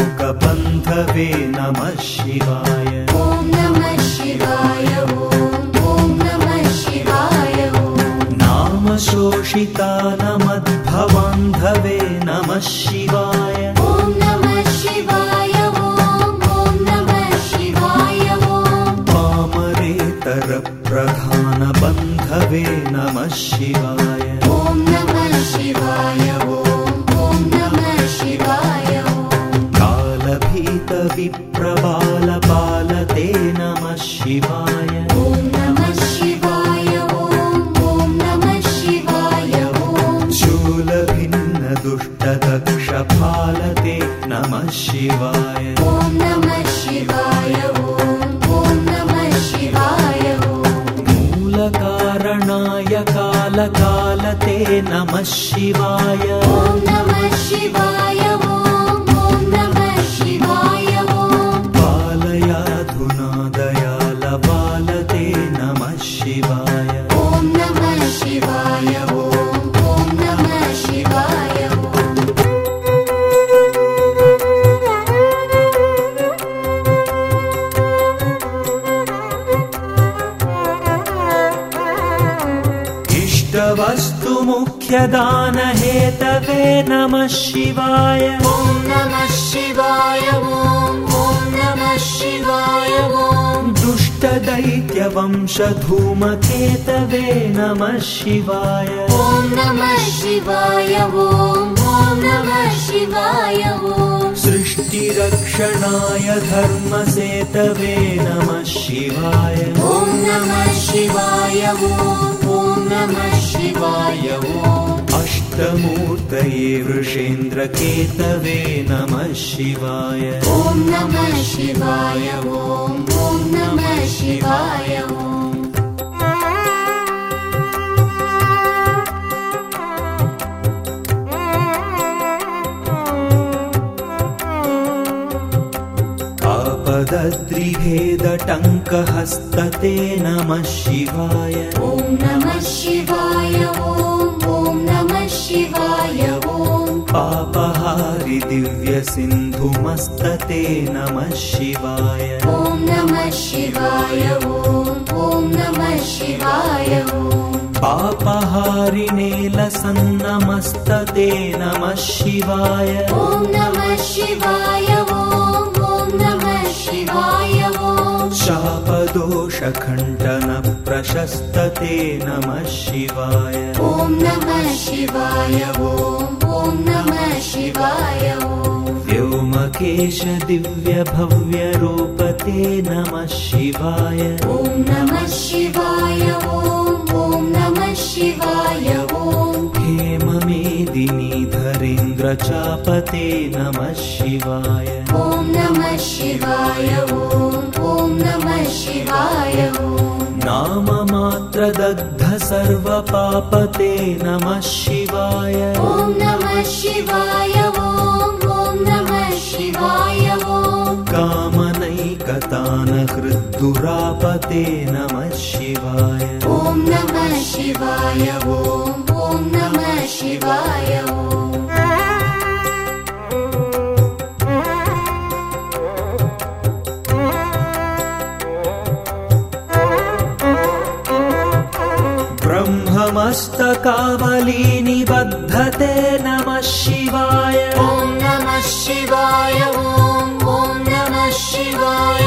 धूतकोकबन्धवे नमः शिवाय ॐ नमः शिवाय ॐ। नमः शिवाय। नाम शोषितानमद्भवान्धवे नमः शिवाय ॐ। नमः शिवाय। ॐ नमः शिवाय पामरेतरप्रधा पामरेतरप्रधानबन्धवे नमः शिवाय। ॐ नमः शिवाय ॐ नमः शिवाय। कालभीतविप्रबालपालते नमः शिवाय इष्टवस्तु मुख्यदानहेतवे नमः शिवाय। ॐ नमः शिवाय ॐ नमः शिवाय दुष्टदैत्यवंशधूमकेतवे नमः शिवाय। ॐ नमः शिवाय ॐ नमः शिवाय सृष्टिरक्षणाय धर्मसेतवे नमः शिवाय। ॐ नमः शिवाय ॐ नमः शिवाय अष्टमूर्तये वृषेन्द्रकेतवे नमः शिवाय। ॐ नमः शिवाय ॐ आपदद्रिभेदटङ्कहस्तते नमः शिवाय। ॐ नमः शिवाय ॐ नमः शिवाय पापहारि दिव्यसिन्धुमस्तते नमः शिवाय। ॐ नमः शिवाय ॐ नमः शिवाय पापहारिणेलसन्नमस्तते नमः शिवाय। ॐ नमः शिवाय शापदोषखण्डनप्रशस्तते नमः शिवाय। ॐ नमः शिवाय ॐ नमः शिवाय व्योमकेश दिव्यभव्यरूपते नमः शिवाय। ॐ नमः शिवाय हेममेदिनीधरेन्द्रचापते नमः शिवाय। ॐ नमः शिवाय ॐ नमः शिवाय नाममात्रदग्ध सर्वपापते नमः शिवाय। ॐ नमः शिवाय ॐ नमः शिवाय कामनैकतानहृद्दुरापते नमः शिवाय। ॐ नमः शिवाय ॐ नमः शिवाय ब्रह्ममस्तकावली निबद्धते नमः शिवाय। ॐ नमः शिवाय ॐ नमः शिवाय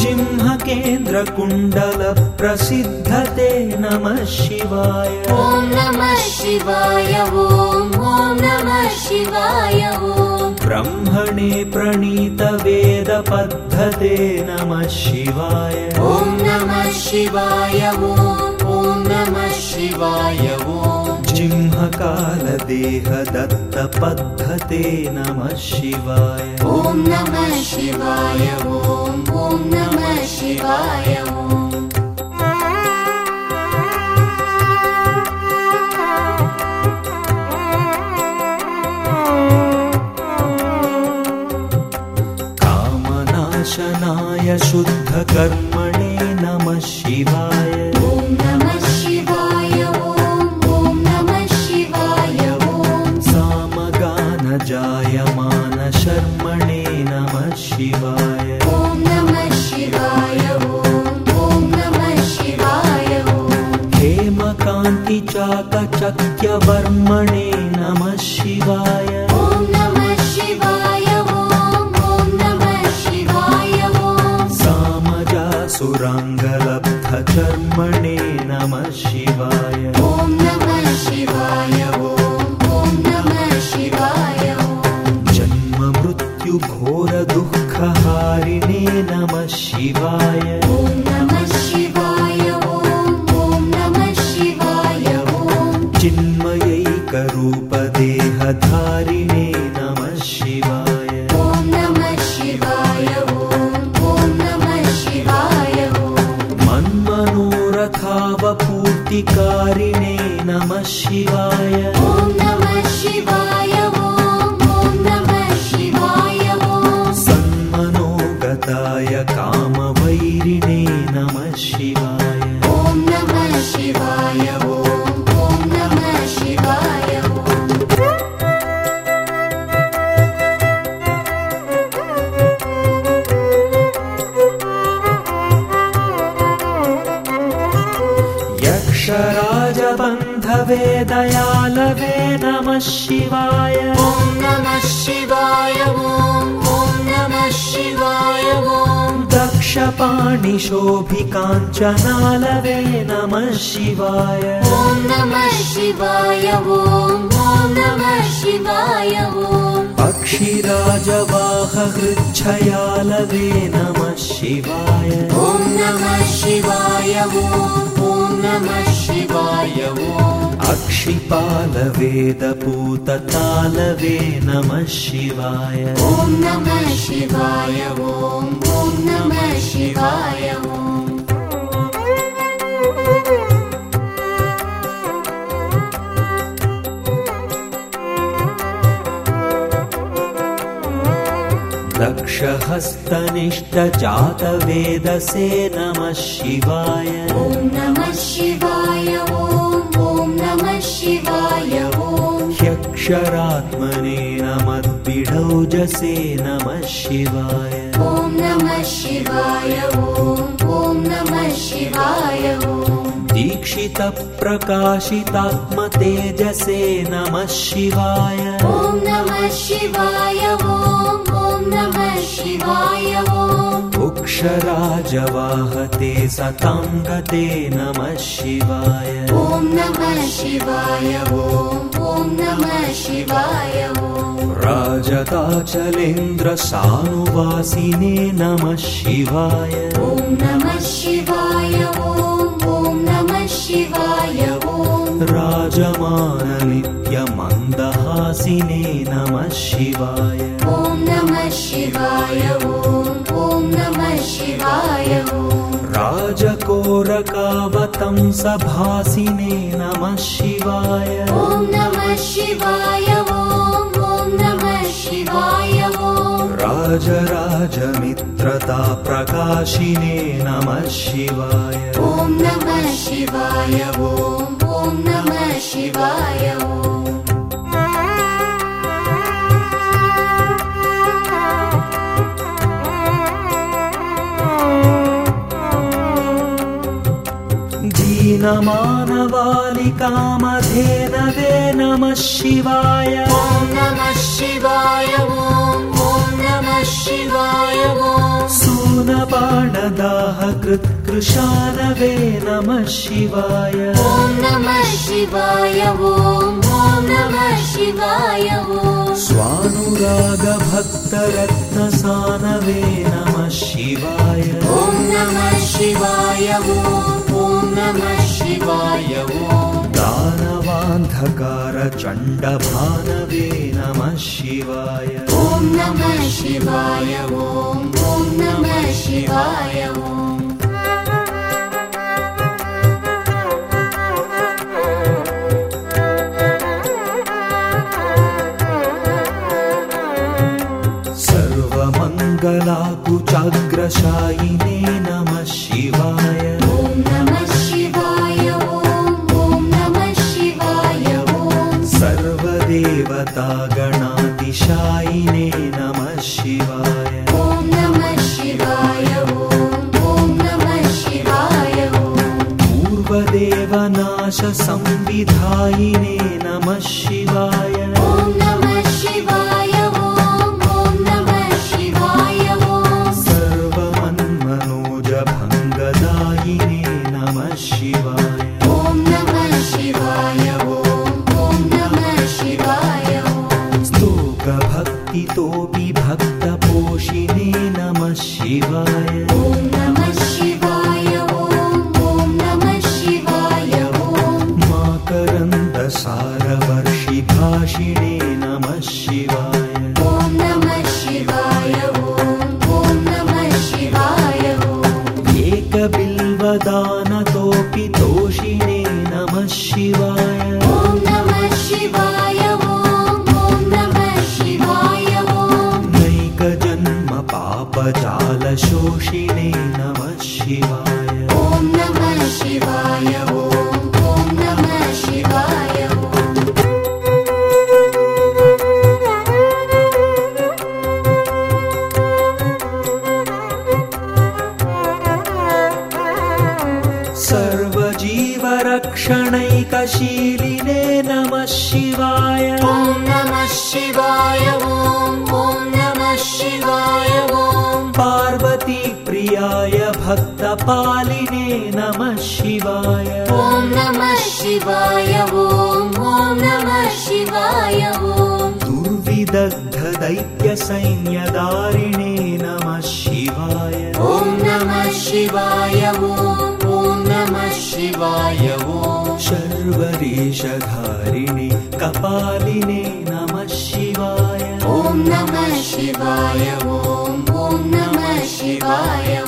जिह्मकेन्द्रकुण्डलप्रसिद्धते नमः शिवाय। ॐ नमः शिवाय ॐ नमः शिवाय ब्रह्मणे प्रणीतवेदपद्धते नमः शिवाय। ॐ नमः शिवाय ॐ नमः शिवाय जिह्मकालदेहदत्तपद्धते नमः शिवाय। ॐ नमः शिवाय ॐ नमः शिवाय कामनाशनाय शुद्धकर्मणे नमः शिवाय शर्मणे नमः शिवाय। ॐ नमः शिवाय ॐ नमः शिवाय। हेमकान्तिचाकचक्यवर्मणे नमः शिवाय। ॐ नमः शिवाय ॐ नमः शिवाय। सामजासुराङ्गलब्धचर्मणे नमः शिवाय। ॐ नमः शिवाय। शिवाय। ॐ नमः शिवाय ॐ ॐ नमः शिवाय ॐ। दक्षपाणिशोभिकाञ्चनालवे नमः शिवाय। ॐ नमः शिवाय ॐ ॐ नमः शिवाय ॐ। पक्षिराजवाहहृच्छयालवे नमः शिवाय। ॐ नमः शिवाय ॐ ॐ नमः शिवाय ॐ अक्षिपालवेदपूततालवे नमः शिवाय। ॐ नमः शिवाय ॐ ॐ नमः शिवाय ॐ दक्षहस्तनिष्ठजातवेदसे नमः शिवाय। ॐ नमः शिवाय ह्यक्षरात्मने नमद्बिडौजसे नमः शिवाय। ॐ नमः शिवाय ॐ ॐ नमः शिवाय ॐ दीक्षितप्रकाशितात्मतेजसे नमः शिवाय। ॐ नमः शिवाय ॐ ॐ नमः शिवाय ॐ उक्षराजवाहते सताङ्गते नमः शिवाय। ॐ नमः शिवाय ॐ नमः शिवाय। राजताचलेन्द्रसानुवासिने नमः शिवाय। ॐ नमः शिवाय ॐ नमः शिवाय ॐ नमः शिवाय। ॐ नमः शिवाय ॐ नमः शिवाय राजकोरकावतं सभासिने नमः शिवाय। ॐ नमः शिवाय ॐ ॐ नमः शिवाय ॐ राजराजमित्रता प्रकाशिने नमः शिवाय। ॐ नमः शिवाय ॐ ॐ नमः शिवाय दीनमानवालिकामधेनवे नमः शिवाय। ॐ नमः शिवाय ॐ ॐ नमः शिवाय ॐ कृत्कृशानवे नमः शिवाय। ॐ नमः शिवाय ॐ ॐ नमः शिवाय ॐ स्वानुरागभक्तरत्नसानवे नमः शिवाय। ॐ नमः शिवाय ॐ ॐ नमः शिवाय ॐ दानवान्धकारचण्डभानवे नमः शिवाय। ॐ नमः शिवाय ॐ ॐ नमः शिवाय ॐ सर्वमङ्गलाकुचाग्रशायिने सर्वदेवतागणातिशायिने नमः शिवाय। ॐ नमः शिवाय ॐ ॐ नमः शिवाय। ॐ पूर्वदेवनाशसंविनाशिने संविधायिने नमः शिवाय। ॐ नमः शिवाय एकबिल्वदानतोऽपि तोषिणे नमः शिवाय। नमः शिवाय ॐ ॐ नमः शिवाय ॐ। नैकजन्म पापजालशोषिणे भक्तपालिने नमः शिवाय। ॐ नमः शिवाय ॐ ॐ नमः शिवाय ॐ दुर्विदग्धदैत्यसैन्यदारिणे नमः शिवाय। ॐ नमः शिवाय ॐ ॐ नमः शिवाय ॐ शर्वरेशधारिणे कपालिने नमः शिवाय। ॐ नमः शिवाय ॐ ॐ नमः शिवाय ॐ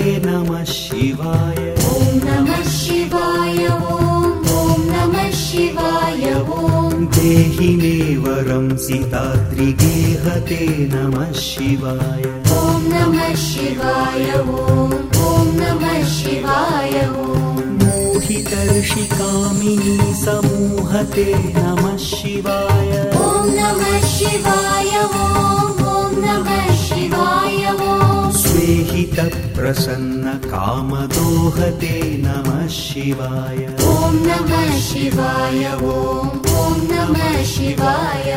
नमः शिवाय। ॐ नमः शिवाय ॐ ॐ नमः शिवाय ॐ। देहि मे वरं सीताद्रिगेहते नमः शिवाय। ॐ नमः शिवाय ॐ ॐ नमः शिवाय ॐ। मोहितर्षिकामिनी समूहते नमः शिवाय। ॐ नमः शिवाय ॐ ॐ नमः स्वेहितप्रसन्नकामदोहते नमः शिवाय। ॐ नमः शिवाय ॐ नमः शिवाय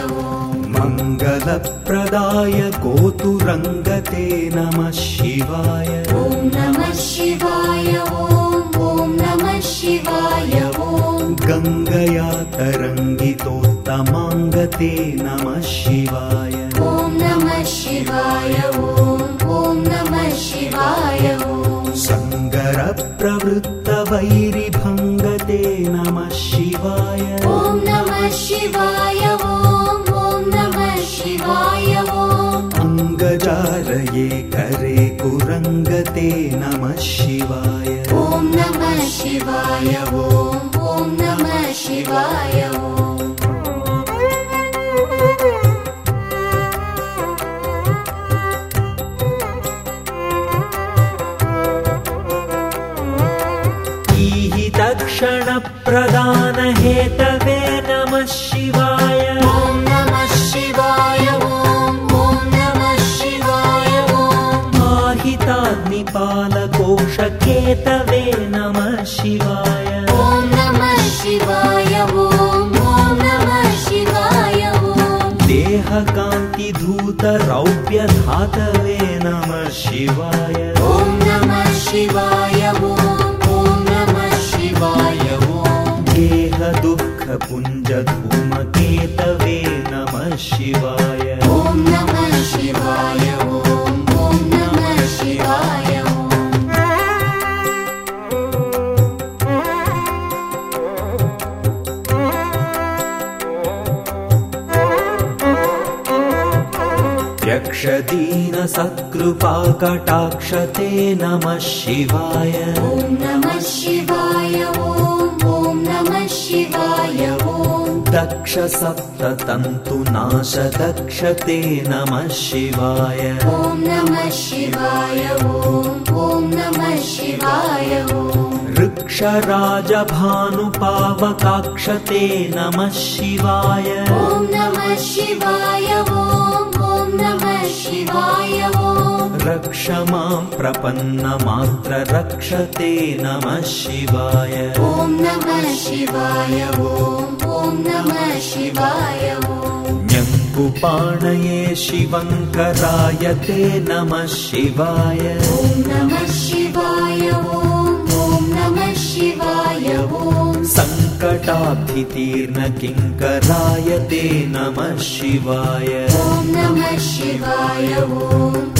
मङ्गलप्रदाय गोतुरङ्गते नमः शिवाय। ॐ नमः शिवाय ॐ नमः शिवाय गङ्गया तरङ्गितोत्तमाङ्गते नमः शिवाय। ॐ नमः शिवाय ॐ सङ्गरप्रवृत्तवैरिभङ्गते नमः शिवाय। ॐ नमः शिवाय ॐ ॐ नमः शिवाय अङ्गजालये करे कुरङ्गते नमः शिवाय। ॐ नमः शिवाय ॐ ॐ नमः शिवाय ॐ तत्क्षणप्रदानहेतवे नमः शिवाय। ॐ नमः शिवाय ॐ ॐ नमः शिवाय ॐ। माहिताग्निपालकोशकेतवे नमः शिवाय। ॐ नमः शिवाय ॐ ॐ नमः शिवाय ॐ। देहकान्तिधूतरौप्यधातवे नमः शिवाय। ॐ नमः शिवाय गेहदुःखपुञ्जधूमकेतवे नमः शिवाय ॐ नमः शिवाय ॐ ॐ नमः शिवाय ॐ। यक्षदीनसत्कृपाकटाक्षते नमः शिवाय। ॐ नमः शिवाय दक्षसप्ततन्तुनाशदक्षते नमः शिवाय। ॐ नमः शिवाय ॐ नमः शिवाय ॐ वृक्षराजभानुपावकाक्षते नमः शिवाय। ॐ नमः शिवाय ॐ नमः शिवाय रक्ष मां प्रपन्नमात्र रक्षते नमः शिवाय। ॐ नमः शिवाय ॐ नमः शिवाय ॐ। न्यङ्कुपाणये शिवङ्कराय ते नमः शिवाय। ॐ नमः शिवाय ॐ नमः शिवाय ॐ। सङ्कटाब्धितीर्न किङ्कराय ते नमः शिवाय। ॐ नमः शिवाय ॐ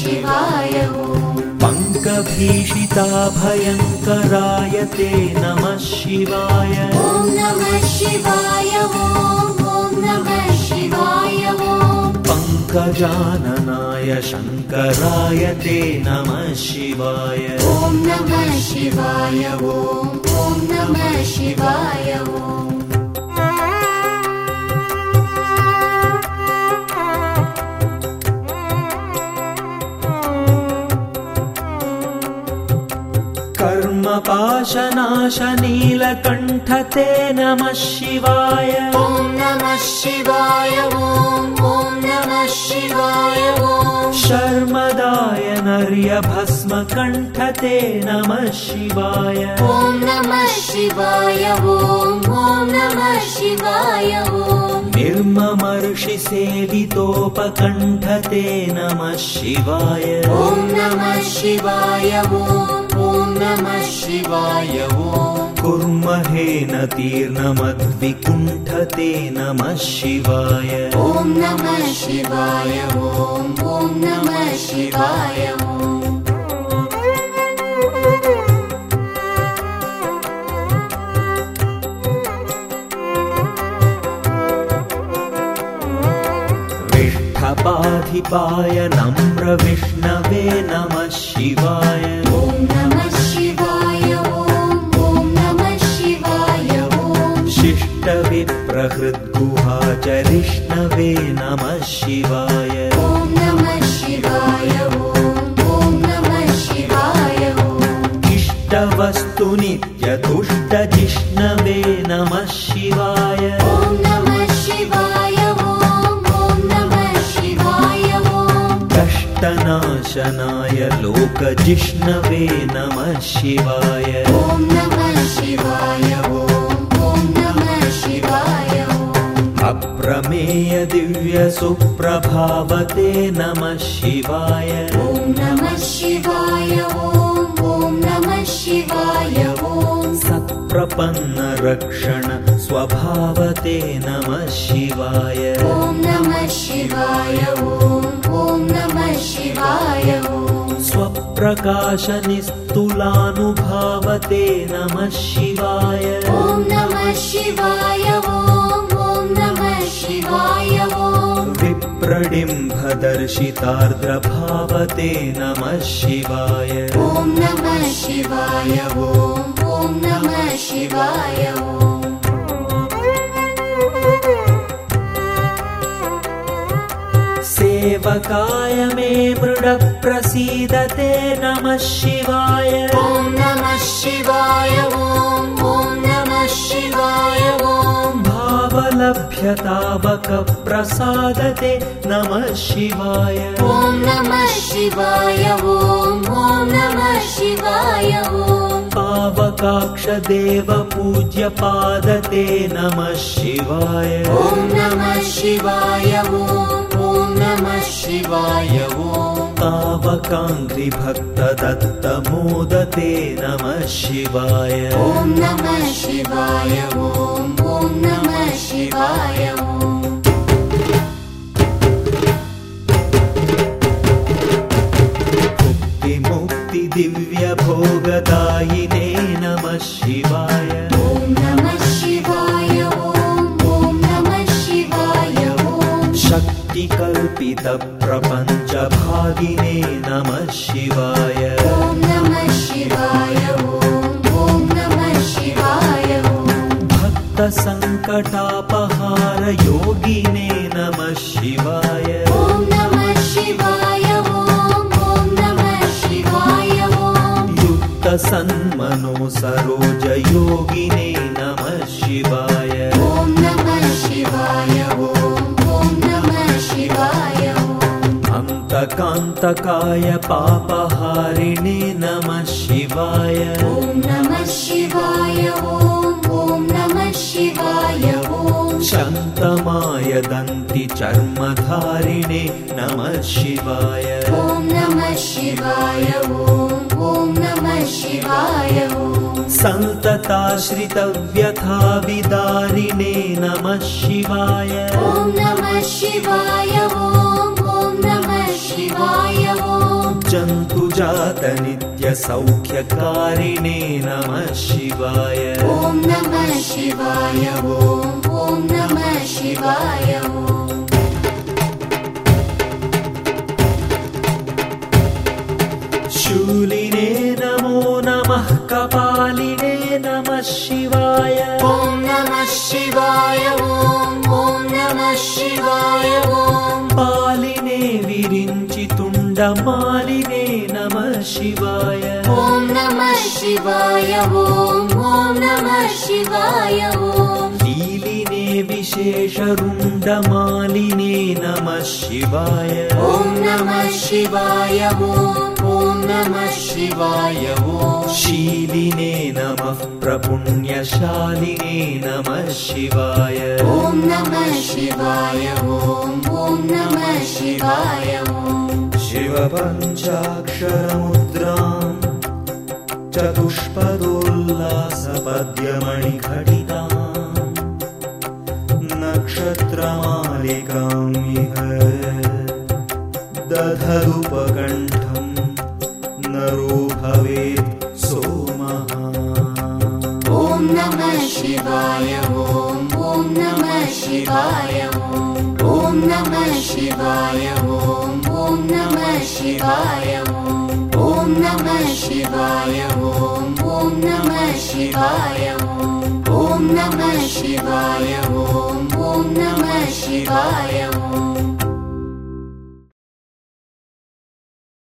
शिवाय ॐ पङ्कभीषिता भयङ्कराय ते नमः शिवाय। ॐ नमः शिवाय ॐ नमः शिवाय पङ्कजाननाय शङ्कराय ते नमः शिवाय। ॐ नमः शिवाय ॐ नमः शिवाय ॐ कर्मपाशनाशनीलकण्ठ ते नमः शिवाय। ॐ नमः शिवाय ॐ ॐ नमः शिवाय ॐ। शर्मदाय नर्यभस्मकण्ठ ते नमः शिवाय। ॐ नमः शिवाय ॐ ॐ नमः शिवाय ॐ। निर्ममर्षिसेवितोपकण्ठ ते नमः शिवाय। ॐ नमः शिवाय ॐ नमः शिवाय ते नमः शिवाय। ॐ नमः शिवाय ॐ ॐ नमः शिवाय विष्ठपाधिपाय नम्रविष्णवे नमः शिवाय नमः शिवाय। ॐ नमः शिवाय ॐ नमः शिवाय। ॐ इष्टवस्तुनित्यतुष्टजिष्णवे नमः शिवाय। ॐ नमः शिवाय ॐ ॐ नमः शिवाय। कष्टनाशनाय लोकजिष्णवे नमः शिवाय। ॐ नमः शिवाय अप्रमेय दिव्यसुप्रभावते नमः शिवाय। ॐ नमः शिवाय ॐ ॐ नमः शिवाय ॐ सत्प्रपन्नरक्षण स्वभावते नमः शिवाय। ॐ नमः शिवाय ॐ ॐ नमः शिवाय ॐ स्वप्रकाशनिस्तुलानुभावते नमः शिवाय। ॐ नमः शिवाय ॐ विप्रडिम्भदर्शितार्द्रभावते नमः शिवाय। ॐ नमः शिवाय ॐ नमः शिवाय सेवकाय मे मृडः प्रसीदते नमः शिवाय। ॐ नमः शिवाय ॐ नमः शिवाय ॐ भावलभ्यतावकप्रसादते नमः शिवाय। ॐ नमः शिवाय ॐ ॐ नमः शिवाय ॐ पावकाक्षदेवपूज्यपादते नमः शिवाय। ॐ नमः शिवाय ॐ ॐ नमः शिवाय ॐ तावकाङ्घ्रिभक्तदत्तमोदते नमः शिवाय। ॐ नमः शिवाय ॐ ॐ नमः शिवाय। ॐ मुक्तिदिव्यभोगदायिने नमः शिवाय। ॐ नमः शिवाय ॐ ॐ नमः शिवाय ॐ। शक्तिकल्पितप्रपञ्चभागिने नमः शिवाय। ॐ नमः शिवाय ॐ ॐ नमः शिवाय भक्तसङ्कटापहारयोगिने नमः शिवाय। ॐ नमः शिवाय ॐ नमः शिवाय ॐ सन्मनो सरोजयोगिने नमः शिवाय। ॐ नमः शिवाय ॐ नमः शिवाय अन्तकान्तकाय पापहारिणे नमः शिवाय। ॐ नमः शिवाय दन्ति चर्मधारिणे नमः शिवाय। ॐ नमः शिवाय ॐ नमः शिवाय सन्तताश्रितव्यथाविदारिणे नमः शिवाय। ॐ नमः शिवाय ॐ नमः शिवाय जन्तुजातनित्यसौख्यकारिणे नमः शिवाय। ॐ नमः शिवाय ॐ नमः शिवाय। शूलिने नमो नमः कपालिने नमः शिवाय। ॐ नमः शिवाय ॐ ॐ नमः शिवाय ॐ पालिने विरिञ्चि तुण्डमालिने नमः शिवाय। ॐ नमः शिवाय ॐ ॐ नमः शिवाय ॐ लीलिने विशेषरुण्डमालिने नमः शिवाय। ॐ नमः शिवाय ॐ नमः शिवाय। शीलिने नमः प्रपुण्यशालिने नमः शिवाय। ॐ नमः शिवाय ॐ नमः शिवाय। शिवपञ्चाक्षरमुद्राम् चतुष्पदोल्लासपद्यमणिघटिताम् दधदुपकण्ठम् नरो भवेत् सोमः। ॐ नमः शिवाय ॐ ॐ नमः शिवाय ॐ नमः शिवाय ॐ ॐ नमः शिवाय ॐ नमः शिवाय ॐ ॐ नमः शिवाय ॐ नमः शिवाय ॐ ॐ नमः शिवाय। ॐ